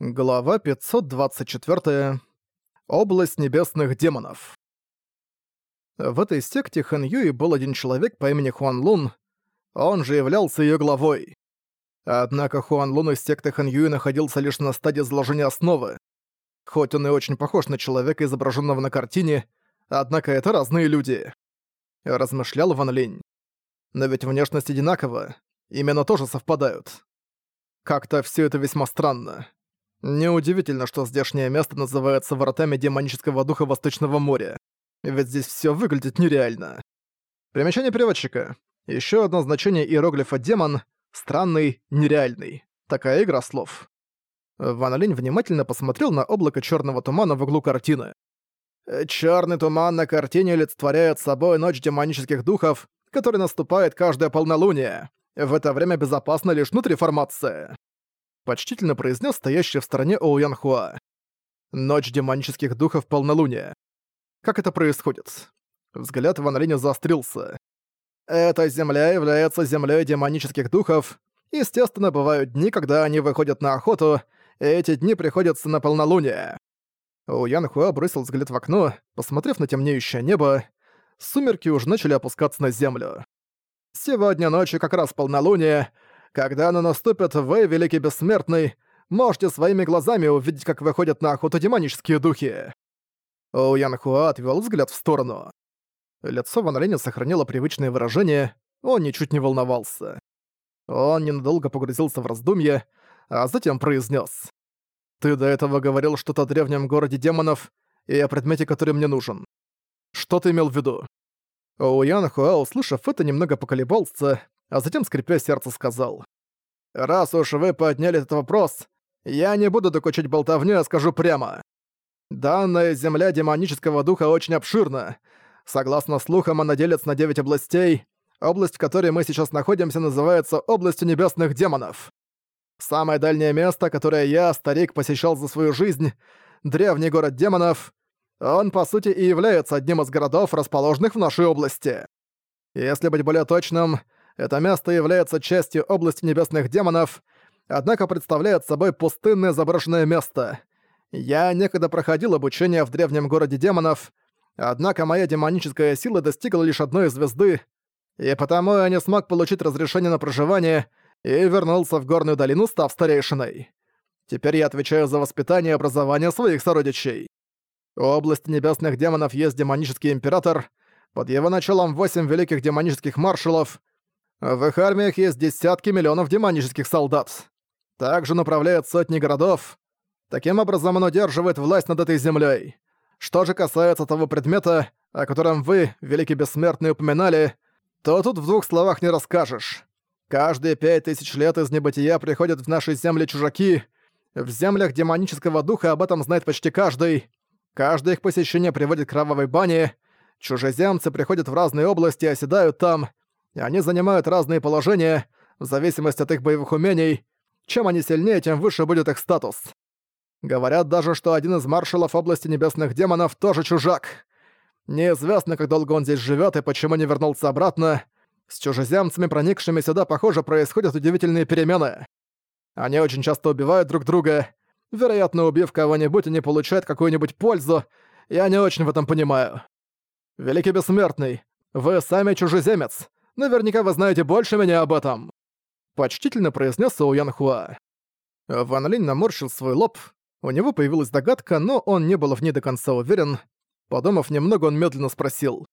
Глава 524. Область небесных демонов. В этой секте Хэн Юи был один человек по имени Хуан Лун, он же являлся ее главой. Однако Хуан Лун из секты Хэн Юи находился лишь на стадии заложения основы. Хоть он и очень похож на человека, изображенного на картине, однако это разные люди. Размышлял Ван Линь. Но ведь внешность одинакова, именно тоже совпадают. Как-то все это весьма странно. Неудивительно, что здешнее место называется воротами демонического духа Восточного моря. Ведь здесь все выглядит нереально. Примечание переводчика. Еще одно значение иероглифа «демон» — странный, нереальный. Такая игра слов. Ван Линь внимательно посмотрел на облако черного тумана в углу картины. Черный туман на картине олицетворяет собой ночь демонических духов, который наступает каждое полнолуние. В это время безопасна лишь внутриформация почтительно произнес стоящий в стороне Оуян Хуа. «Ночь демонических духов полнолуния. Как это происходит?» Взгляд Ван Линя заострился. «Эта земля является землей демонических духов. Естественно, бывают дни, когда они выходят на охоту, и эти дни приходятся на полнолуние». Оуян Хуа бросил взгляд в окно, посмотрев на темнеющее небо. Сумерки уже начали опускаться на землю. «Сегодня ночью как раз полнолуние, когда оно наступит, вы, Великий Бессмертный, можете своими глазами увидеть, как выходят на охоту демонические духи». Оу Ян Хуа отвел взгляд в сторону. Лицо Ван Линя сохранило привычное выражение, он ничуть не волновался. Он ненадолго погрузился в раздумье, а затем произнес: «Ты до этого говорил что-то о древнем городе демонов и о предмете, который мне нужен. Что ты имел в виду?» Оуян Хуа, услышав это, немного поколебался, а затем, скрипя сердце, сказал. «Раз уж вы подняли этот вопрос, я не буду докучить болтовню, а скажу прямо. Данная земля демонического духа очень обширна. Согласно слухам, она делится на девять областей. Область, в которой мы сейчас находимся, называется Областью Небесных Демонов. Самое дальнее место, которое я, старик, посещал за свою жизнь, древний город демонов, он, по сути, и является одним из городов, расположенных в нашей области. Если быть более точным, это место является частью области небесных демонов, однако представляет собой пустынное заброшенное место. Я некогда проходил обучение в древнем городе демонов, однако моя демоническая сила достигла лишь одной звезды, и потому я не смог получить разрешение на проживание и вернулся в горную долину, став старейшиной. Теперь я отвечаю за воспитание и образование своих сородичей. В области небесных демонов есть демонический император, под его началом восемь великих демонических маршалов, в их армиях есть десятки миллионов демонических солдат. Также направляет сотни городов. Таким образом он удерживает власть над этой землей. Что же касается того предмета, о котором вы, Великий Бессмертный, упоминали, то тут в двух словах не расскажешь. Каждые пять тысяч лет из небытия приходят в наши земли чужаки. В землях демонического духа об этом знает почти каждый. Каждое их посещение приводит к кровавой бане. Чужеземцы приходят в разные области и оседают там они занимают разные положения, в зависимости от их боевых умений. Чем они сильнее, тем выше будет их статус. Говорят даже, что один из маршалов области небесных демонов тоже чужак. Неизвестно, как долго он здесь живет и почему не вернулся обратно. С чужеземцами, проникшими сюда, похоже, происходят удивительные перемены. Они очень часто убивают друг друга. Вероятно, убив кого-нибудь, они получают какую-нибудь пользу. Я не очень в этом понимаю. Великий Бессмертный, вы сами чужеземец. Наверняка вы знаете больше меня об этом!» Почтительно произнес Ян Хуа. Ван Линь наморщил свой лоб. У него появилась догадка, но он не был в ней до конца уверен. Подумав немного, он медленно спросил.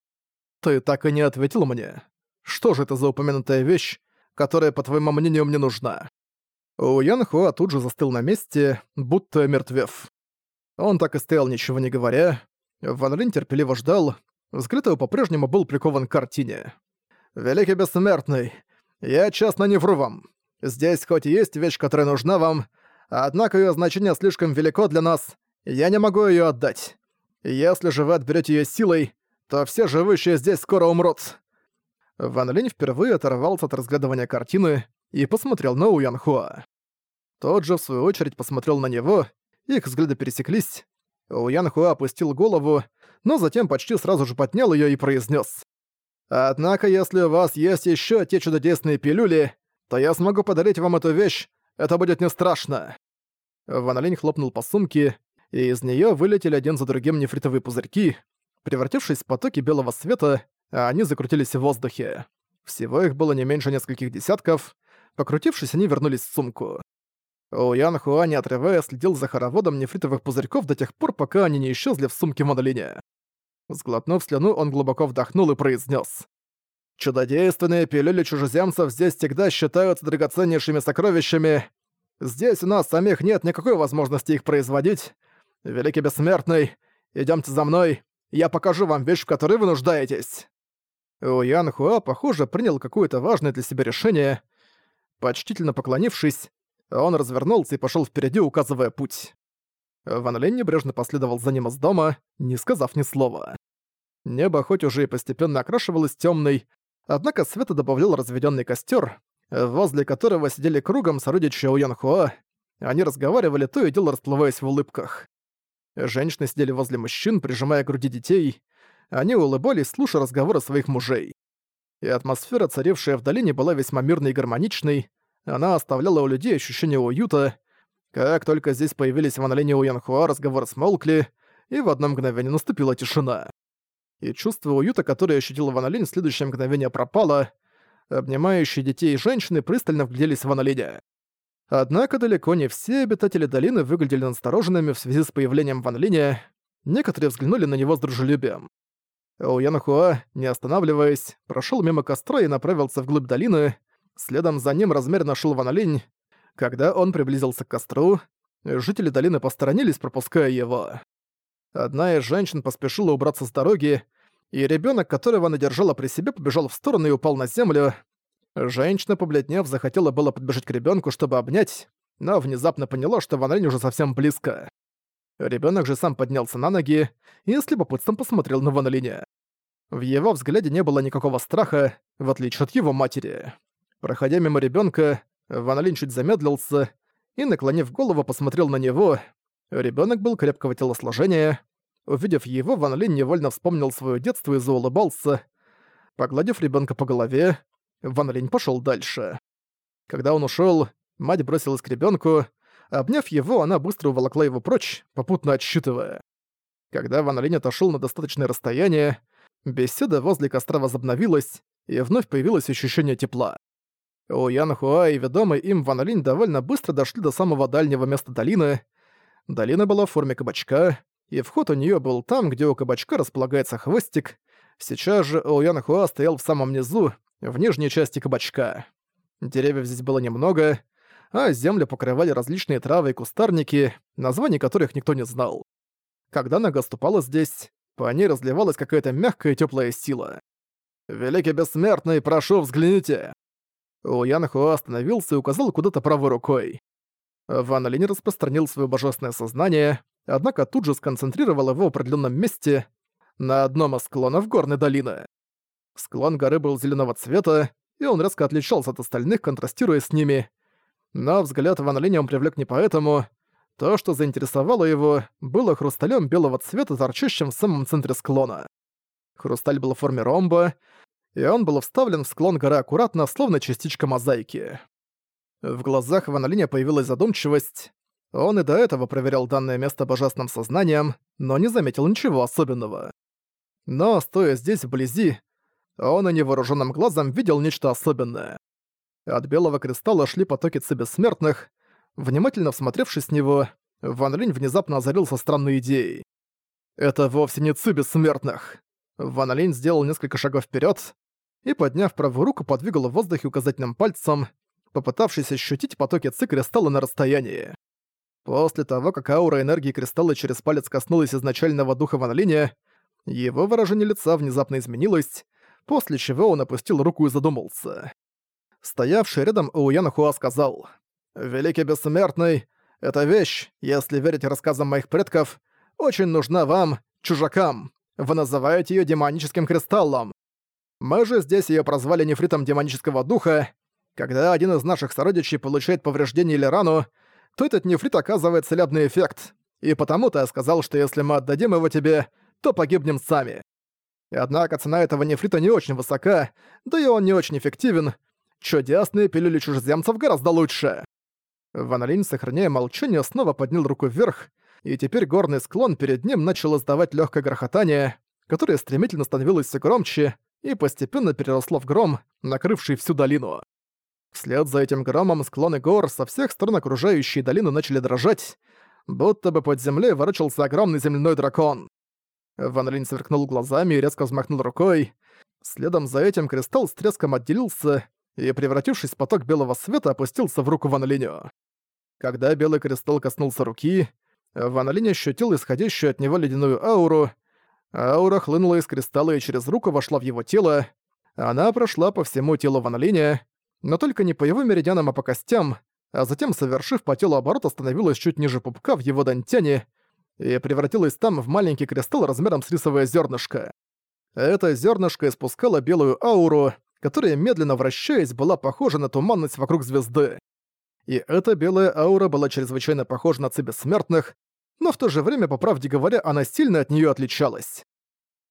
«Ты так и не ответил мне. Что же это за упомянутая вещь, которая, по твоему мнению, мне нужна?» У Ян Хуа тут же застыл на месте, будто мертвев. Он так и стоял, ничего не говоря. Ван Линь терпеливо ждал. Взгляд его по-прежнему был прикован к картине. «Великий Бессмертный, я честно не вру вам. Здесь хоть и есть вещь, которая нужна вам, однако ее значение слишком велико для нас, я не могу ее отдать. Если же вы отберете ее силой, то все живущие здесь скоро умрут». Ван Линь впервые оторвался от разглядывания картины и посмотрел на Уян Хуа. Тот же, в свою очередь, посмотрел на него, их взгляды пересеклись. Уян Хуа опустил голову, но затем почти сразу же поднял ее и произнес: Однако, если у вас есть еще те чудодейственные пилюли, то я смогу подарить вам эту вещь, это будет не страшно». Ван хлопнул по сумке, и из нее вылетели один за другим нефритовые пузырьки. Превратившись в потоки белого света, они закрутились в воздухе. Всего их было не меньше нескольких десятков. Покрутившись, они вернулись в сумку. У Ян Хуа, не отрывая, следил за хороводом нефритовых пузырьков до тех пор, пока они не исчезли в сумке Мадалине. Сглотнув слюну, он глубоко вдохнул и произнес: «Чудодейственные пилюли чужеземцев здесь всегда считаются драгоценнейшими сокровищами. Здесь у нас самих нет никакой возможности их производить. Великий Бессмертный, идемте за мной, я покажу вам вещь, в которой вы нуждаетесь». У Ян Хуа, похоже, принял какое-то важное для себя решение. Почтительно поклонившись, он развернулся и пошел впереди, указывая путь. Ван Лень небрежно последовал за ним из дома, не сказав ни слова. Небо хоть уже и постепенно окрашивалось темной, однако света добавлял разведенный костер, возле которого сидели кругом сородичи у Янхуа. Они разговаривали, то и дело расплываясь в улыбках. Женщины сидели возле мужчин, прижимая к груди детей. Они улыбались, слушая разговоры своих мужей. И атмосфера, царившая в долине, была весьма мирной и гармоничной. Она оставляла у людей ощущение уюта, как только здесь появились Ван Линь и Уянхуа, разговоры смолкли, и в одно мгновение наступила тишина. И чувство уюта, которое ощутил Ван Линь, в следующее мгновение пропало. Обнимающие детей и женщины пристально вгляделись в Ван. Однако далеко не все обитатели долины выглядели настороженными в связи с появлением Ван. Некоторые взглянули на него с дружелюбием. Уян Хуа, не останавливаясь, прошел мимо костра и направился вглубь долины. Следом за ним размеренно шел Ван когда он приблизился к костру, жители долины посторонились, пропуская его. Одна из женщин поспешила убраться с дороги, и ребенок, которого она держала при себе, побежал в сторону и упал на землю. Женщина, побледнев, захотела было подбежать к ребенку, чтобы обнять, но внезапно поняла, что Ван Линь уже совсем близко. Ребенок же сам поднялся на ноги и с любопытством посмотрел на Ван Линя. В его взгляде не было никакого страха, в отличие от его матери. Проходя мимо ребенка, Ван Линь чуть замедлился и, наклонив голову, посмотрел на него. Ребенок был крепкого телосложения. Увидев его, Ван Линь невольно вспомнил свое детство и заулыбался. Погладив ребенка по голове, Ван Линь пошел дальше. Когда он ушел, мать бросилась к ребенку. Обняв его, она быстро уволокла его прочь, попутно отсчитывая. Когда Ван Линь отошел на достаточное расстояние, беседа возле костра возобновилась, и вновь появилось ощущение тепла. У Ян Хуа и ведомый им Ван Линь довольно быстро дошли до самого дальнего места долины. Долина была в форме кабачка, и вход у нее был там, где у кабачка располагается хвостик. Сейчас же У Ян Хуа стоял в самом низу, в нижней части кабачка. Деревьев здесь было немного, а землю покрывали различные травы и кустарники, названий которых никто не знал. Когда нога ступала здесь, по ней разливалась какая-то мягкая и тёплая сила. «Великий Бессмертный, прошу, взгляните!» Ян Хуа остановился и указал куда-то правой рукой. Ван Линь распространил свое божественное сознание, однако тут же сконцентрировал его в определенном месте на одном из склонов горной долины. Склон горы был зеленого цвета, и он резко отличался от остальных, контрастируя с ними. Но взгляд Ван Линя он привлек не поэтому. То, что заинтересовало его, было хрусталем белого цвета, торчащим в самом центре склона. Хрусталь был в форме ромба, и он был вставлен в склон горы аккуратно, словно частичка мозаики. В глазах Ван Линя появилась задумчивость. Он и до этого проверял данное место божественным сознанием, но не заметил ничего особенного. Но, стоя здесь, вблизи, он и невооруженным глазом видел нечто особенное. От белого кристалла шли потоки ци бессмертных. Внимательно всмотревшись в него, Ван Линь внезапно озарился странной идеей. «Это вовсе не ци бессмертных!» Ван Линь сделал несколько шагов вперед, и, подняв правую руку, подвигал в воздухе указательным пальцем, попытавшись ощутить потоки ци кристалла на расстоянии. После того, как аура энергии кристалла через палец коснулась изначального духа Ван его выражение лица внезапно изменилось, после чего он опустил руку и задумался. Стоявший рядом Уян Хуа сказал, «Великий Бессмертный, эта вещь, если верить рассказам моих предков, очень нужна вам, чужакам. Вы называете ее демоническим кристаллом. Мы же здесь ее прозвали нефритом демонического духа. Когда один из наших сородичей получает повреждение или рану, то этот нефрит оказывает целебный эффект. И потому-то я сказал, что если мы отдадим его тебе, то погибнем сами. Однако цена этого нефрита не очень высока, да и он не очень эффективен. Чудесные пилюли чужеземцев гораздо лучше. Ван Линь, сохраняя молчание, снова поднял руку вверх, и теперь горный склон перед ним начал издавать легкое грохотание, которое стремительно становилось все громче и постепенно переросло в гром, накрывший всю долину. Вслед за этим громом склоны гор со всех сторон окружающей долины начали дрожать, будто бы под землей ворочался огромный земляной дракон. Ван Линь сверкнул глазами и резко взмахнул рукой. Следом за этим кристалл с треском отделился и, превратившись в поток белого света, опустился в руку Ван Линю. Когда белый кристалл коснулся руки, Ван Линь ощутил исходящую от него ледяную ауру. Аура хлынула из кристалла и через руку вошла в его тело. Она прошла по всему телу Ван Линя, но только не по его меридианам, а по костям, а затем, совершив по телу оборот, остановилась чуть ниже пупка в его дантяне и превратилась там в маленький кристалл размером с рисовое зернышко. Это зернышко испускало белую ауру, которая, медленно вращаясь, была похожа на туманность вокруг звезды. И эта белая аура была чрезвычайно похожа на ци бессмертных, но в то же время, по правде говоря, она сильно от нее отличалась.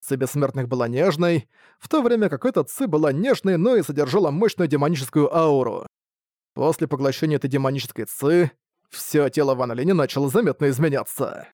Ци бессмертных была нежной, в то время как эта ци была нежной, но и содержала мощную демоническую ауру. После поглощения этой демонической ци, все тело Ван Линя начало заметно изменяться.